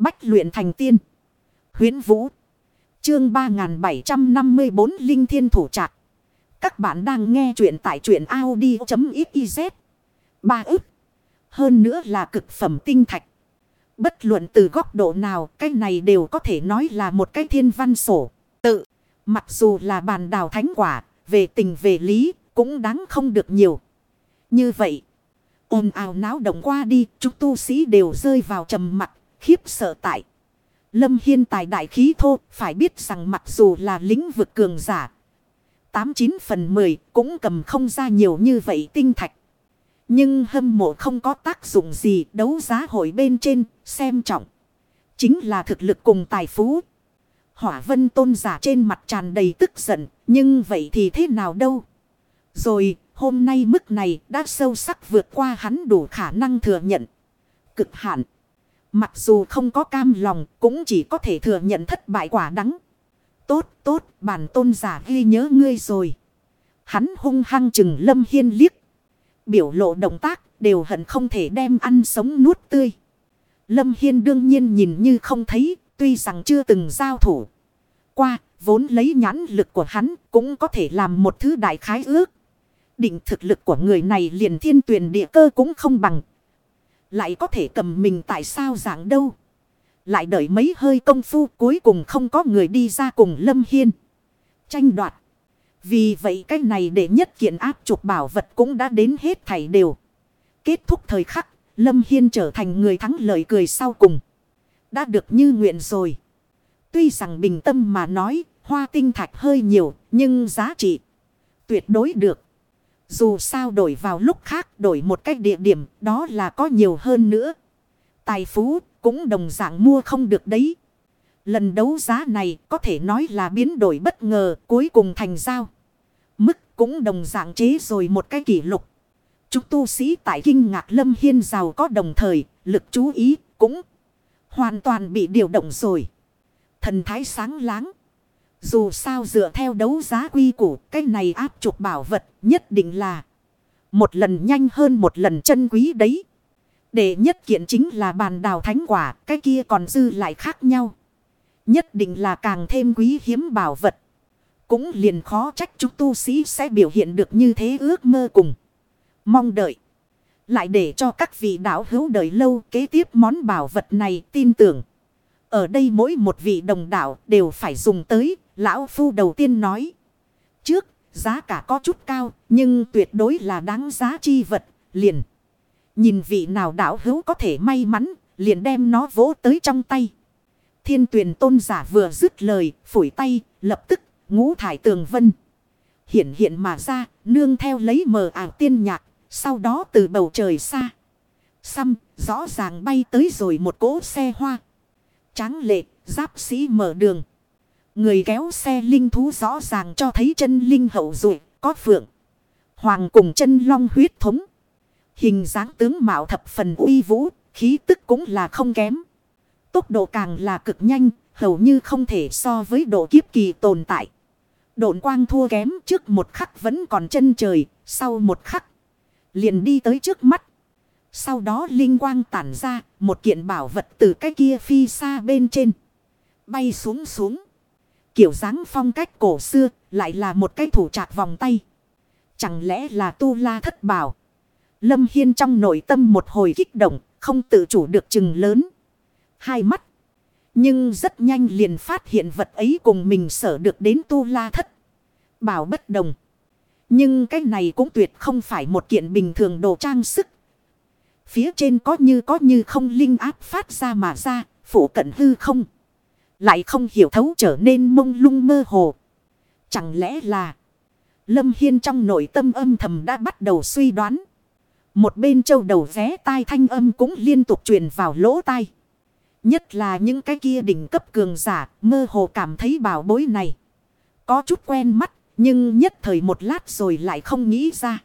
Bách luyện thành tiên. Huyến Vũ. Chương 3754 Linh Thiên Thủ Trạc. Các bạn đang nghe truyện tại truyện Audi.xyz. Ba ức. Hơn nữa là cực phẩm tinh thạch. Bất luận từ góc độ nào, cái này đều có thể nói là một cái thiên văn sổ. Tự, mặc dù là bàn đào thánh quả, về tình về lý, cũng đáng không được nhiều. Như vậy, ồn ào náo động qua đi, chúng tu sĩ đều rơi vào trầm mặt, khiếp sợ tại. Lâm Hiên tài đại khí thô, phải biết rằng mặc dù là lĩnh vực cường giả. 89 phần 10 cũng cầm không ra nhiều như vậy tinh thạch. Nhưng hâm mộ không có tác dụng gì đấu giá hội bên trên, xem trọng. Chính là thực lực cùng tài phú. Hỏa vân tôn giả trên mặt tràn đầy tức giận, nhưng vậy thì thế nào đâu. Rồi, hôm nay mức này đã sâu sắc vượt qua hắn đủ khả năng thừa nhận. Cực hạn. Mặc dù không có cam lòng, cũng chỉ có thể thừa nhận thất bại quả đắng. Tốt, tốt, bản tôn giả ghi nhớ ngươi rồi. Hắn hung hăng chừng lâm hiên liếc. Biểu lộ động tác, đều hận không thể đem ăn sống nuốt tươi. Lâm Hiên đương nhiên nhìn như không thấy, tuy rằng chưa từng giao thủ. Qua, vốn lấy nhãn lực của hắn cũng có thể làm một thứ đại khái ước. Định thực lực của người này liền thiên tuyển địa cơ cũng không bằng. Lại có thể cầm mình tại sao dạng đâu. Lại đợi mấy hơi công phu cuối cùng không có người đi ra cùng Lâm Hiên. Tranh đoạt. Vì vậy cái này để nhất kiện áp trục bảo vật cũng đã đến hết thảy đều. Kết thúc thời khắc, Lâm Hiên trở thành người thắng lợi cười sau cùng. Đã được như nguyện rồi. Tuy rằng bình tâm mà nói, hoa tinh thạch hơi nhiều, nhưng giá trị tuyệt đối được. Dù sao đổi vào lúc khác đổi một cách địa điểm, đó là có nhiều hơn nữa. Tài phú cũng đồng dạng mua không được đấy. Lần đấu giá này có thể nói là biến đổi bất ngờ cuối cùng thành giao. Mức cũng đồng dạng chế rồi một cái kỷ lục. Chúng tu sĩ tại kinh ngạc lâm hiên giàu có đồng thời, lực chú ý cũng hoàn toàn bị điều động rồi. Thần thái sáng láng. Dù sao dựa theo đấu giá quy củ, cái này áp trục bảo vật nhất định là một lần nhanh hơn một lần chân quý đấy. Để nhất kiện chính là bàn đào thánh quả, cái kia còn dư lại khác nhau. Nhất định là càng thêm quý hiếm bảo vật. Cũng liền khó trách chúng tu sĩ sẽ biểu hiện được như thế ước mơ cùng. Mong đợi. Lại để cho các vị đạo hữu đợi lâu kế tiếp món bảo vật này tin tưởng. Ở đây mỗi một vị đồng đạo đều phải dùng tới, lão phu đầu tiên nói. Trước, giá cả có chút cao, nhưng tuyệt đối là đáng giá chi vật, liền. Nhìn vị nào đạo hữu có thể may mắn, liền đem nó vỗ tới trong tay. Thiên tuyển tôn giả vừa dứt lời, phủi tay, lập tức, ngũ thải tường vân. Hiện hiện mà ra, nương theo lấy mờ ảo tiên nhạc, sau đó từ bầu trời xa. Xăm, rõ ràng bay tới rồi một cỗ xe hoa. Tráng lệ, giáp sĩ mở đường. Người kéo xe linh thú rõ ràng cho thấy chân linh hậu dụ, có phượng. Hoàng cùng chân long huyết thống. Hình dáng tướng mạo thập phần uy vũ, khí tức cũng là không kém. Tốc độ càng là cực nhanh, hầu như không thể so với độ kiếp kỳ tồn tại. Độn quang thua kém trước một khắc vẫn còn chân trời, sau một khắc. Liền đi tới trước mắt. Sau đó linh quang tản ra, một kiện bảo vật từ cái kia phi xa bên trên. Bay xuống xuống. Kiểu dáng phong cách cổ xưa, lại là một cái thủ trạc vòng tay. Chẳng lẽ là tu la thất bảo? Lâm Hiên trong nội tâm một hồi kích động, không tự chủ được chừng lớn. Hai mắt. Nhưng rất nhanh liền phát hiện vật ấy cùng mình sở được đến tu la thất. Bảo bất đồng. Nhưng cái này cũng tuyệt không phải một kiện bình thường đồ trang sức. Phía trên có như có như không linh áp phát ra mà ra, phủ cận hư không. Lại không hiểu thấu trở nên mông lung mơ hồ. Chẳng lẽ là Lâm Hiên trong nội tâm âm thầm đã bắt đầu suy đoán. Một bên châu đầu vé tai thanh âm cũng liên tục truyền vào lỗ tai. Nhất là những cái kia đỉnh cấp cường giả mơ hồ cảm thấy bảo bối này. Có chút quen mắt, nhưng nhất thời một lát rồi lại không nghĩ ra.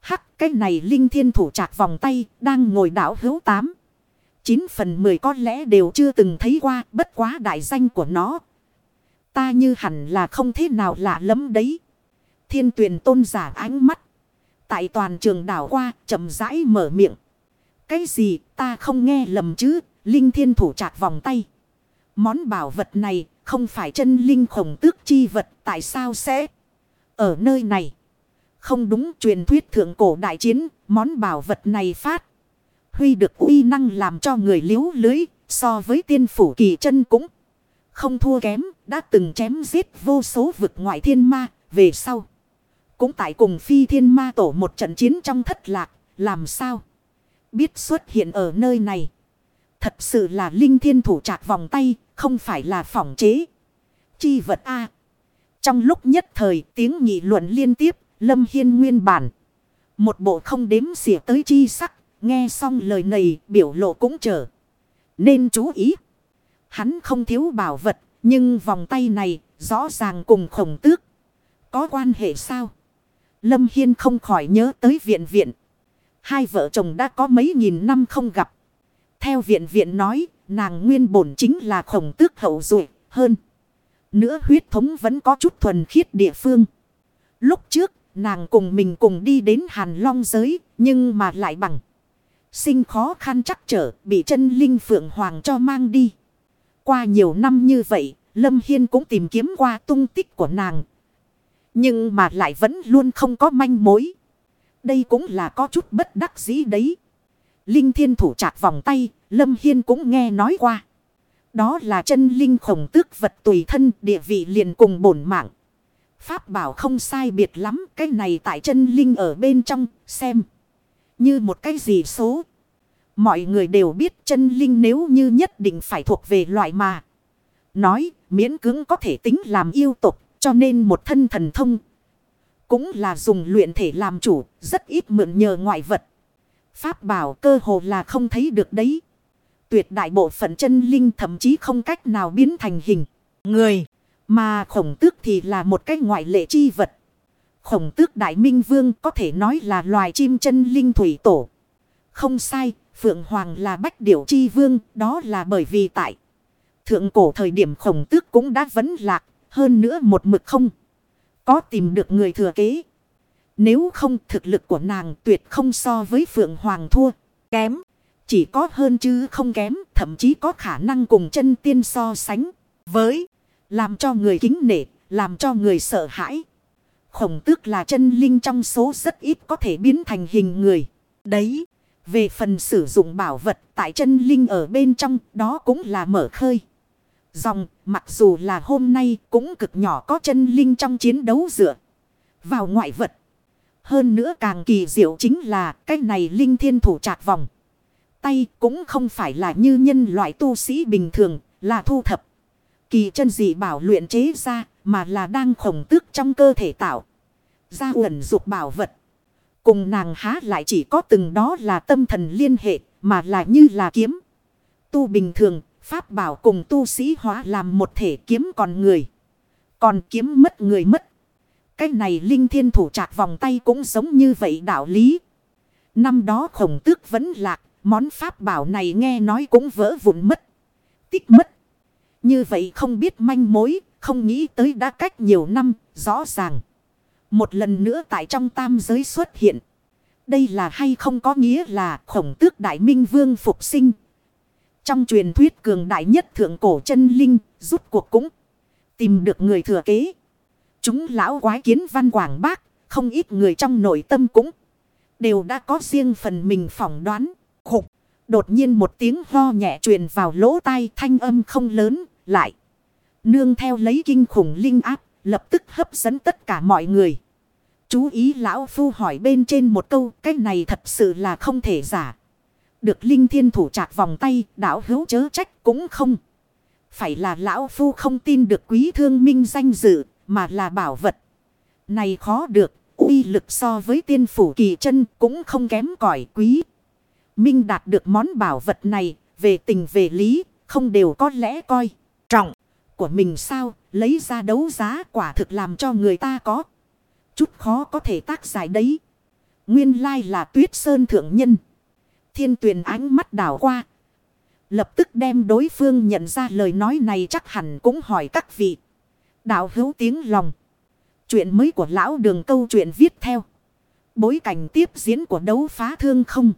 Hắc, cái này linh thiên thủ chạc vòng tay, đang ngồi đảo hữu tám chín phần mười có lẽ đều chưa từng thấy qua bất quá đại danh của nó. Ta như hẳn là không thế nào lạ lắm đấy. Thiên tuyển tôn giả ánh mắt. Tại toàn trường đảo qua chậm rãi mở miệng. Cái gì ta không nghe lầm chứ Linh thiên thủ chặt vòng tay. Món bảo vật này không phải chân linh khổng tước chi vật tại sao sẽ ở nơi này. Không đúng truyền thuyết thượng cổ đại chiến, món bảo vật này phát. Huy được uy năng làm cho người liếu lưới, so với tiên phủ kỳ chân cũng không thua kém, đã từng chém giết vô số vực ngoại thiên ma, về sau. Cũng tại cùng phi thiên ma tổ một trận chiến trong thất lạc, làm sao? Biết xuất hiện ở nơi này. Thật sự là linh thiên thủ chạc vòng tay, không phải là phỏng chế. Chi vật A. Trong lúc nhất thời tiếng nghị luận liên tiếp, Lâm Hiên nguyên bản. Một bộ không đếm xỉa tới chi sắc, nghe xong lời này biểu lộ cũng trở. Nên chú ý. Hắn không thiếu bảo vật, nhưng vòng tay này rõ ràng cùng khổng tước. Có quan hệ sao? Lâm Hiên không khỏi nhớ tới viện viện. Hai vợ chồng đã có mấy nghìn năm không gặp. Theo viện viện nói, nàng nguyên bổn chính là khổng tước hậu rồi hơn. Nữa huyết thống vẫn có chút thuần khiết địa phương. Lúc trước, nàng cùng mình cùng đi đến Hàn Long giới, nhưng mà lại bằng. Sinh khó khăn chắc trở, bị chân linh phượng hoàng cho mang đi. Qua nhiều năm như vậy, Lâm Hiên cũng tìm kiếm qua tung tích của nàng. Nhưng mà lại vẫn luôn không có manh mối. Đây cũng là có chút bất đắc dĩ đấy. Linh thiên thủ chạc vòng tay, Lâm Hiên cũng nghe nói qua. Đó là chân linh khổng tước vật tùy thân địa vị liền cùng bổn mạng. Pháp bảo không sai biệt lắm, cái này tại chân linh ở bên trong, xem. Như một cái gì số. Mọi người đều biết chân linh nếu như nhất định phải thuộc về loại mà. Nói, miễn cưỡng có thể tính làm yêu tục, cho nên một thân thần thông. Cũng là dùng luyện thể làm chủ, rất ít mượn nhờ ngoại vật. Pháp bảo cơ hồ là không thấy được đấy. Tuyệt đại bộ phận chân linh thậm chí không cách nào biến thành hình. Người, mà khổng tước thì là một cái ngoại lệ chi vật. Khổng tước đại minh vương có thể nói là loài chim chân linh thủy tổ. Không sai, Phượng Hoàng là bách điểu chi vương, đó là bởi vì tại. Thượng cổ thời điểm khổng tước cũng đã vấn lạc, hơn nữa một mực không. Có tìm được người thừa kế. Nếu không thực lực của nàng tuyệt không so với Phượng Hoàng thua. Kém. Chỉ có hơn chứ không kém. Thậm chí có khả năng cùng chân tiên so sánh. Với. Làm cho người kính nể. Làm cho người sợ hãi. Khổng tước là chân linh trong số rất ít có thể biến thành hình người. Đấy. Về phần sử dụng bảo vật tại chân linh ở bên trong, đó cũng là mở khơi. Dòng, mặc dù là hôm nay cũng cực nhỏ có chân linh trong chiến đấu dựa vào ngoại vật. Hơn nữa càng kỳ diệu chính là cái này linh thiên thủ chạc vòng. Tay cũng không phải là như nhân loại tu sĩ bình thường, là thu thập. Kỳ chân dị bảo luyện chế ra mà là đang khổng tước trong cơ thể tạo. Ra uẩn dục bảo vật. Cùng nàng há lại chỉ có từng đó là tâm thần liên hệ mà là như là kiếm. Tu bình thường, pháp bảo cùng tu sĩ hóa làm một thể kiếm còn người. Còn kiếm mất người mất. Cái này linh thiên thủ chặt vòng tay cũng giống như vậy đạo lý. Năm đó khổng tước vẫn lạc, món pháp bảo này nghe nói cũng vỡ vụn mất. Tích mất. Như vậy không biết manh mối, không nghĩ tới đã cách nhiều năm, rõ ràng. Một lần nữa tại trong tam giới xuất hiện. Đây là hay không có nghĩa là khổng tước đại minh vương phục sinh. Trong truyền thuyết cường đại nhất thượng cổ chân linh, rút cuộc cũng tìm được người thừa kế. Chúng lão quái kiến văn quảng bác, không ít người trong nội tâm cũng đều đã có riêng phần mình phỏng đoán. Khục, đột nhiên một tiếng ho nhẹ truyền vào lỗ tai thanh âm không lớn, lại. Nương theo lấy kinh khủng linh áp, lập tức hấp dẫn tất cả mọi người. Chú ý lão phu hỏi bên trên một câu, cái này thật sự là không thể giả. Được linh thiên thủ chặt vòng tay, đảo hữu chớ trách cũng không. Phải là lão phu không tin được quý thương minh danh dự, mà là bảo vật. Này khó được, uy lực so với tiên phủ kỳ chân cũng không kém cỏi quý. Minh đạt được món bảo vật này, về tình về lý, không đều có lẽ coi. Trọng của mình sao, lấy ra đấu giá quả thực làm cho người ta có. Chút khó có thể tác giải đấy. Nguyên lai là tuyết sơn thượng nhân. Thiên tuyền ánh mắt đảo qua. Lập tức đem đối phương nhận ra lời nói này chắc hẳn cũng hỏi các vị. Đạo hữu tiếng lòng. Chuyện mới của lão đường câu chuyện viết theo. Bối cảnh tiếp diễn của đấu phá thương không.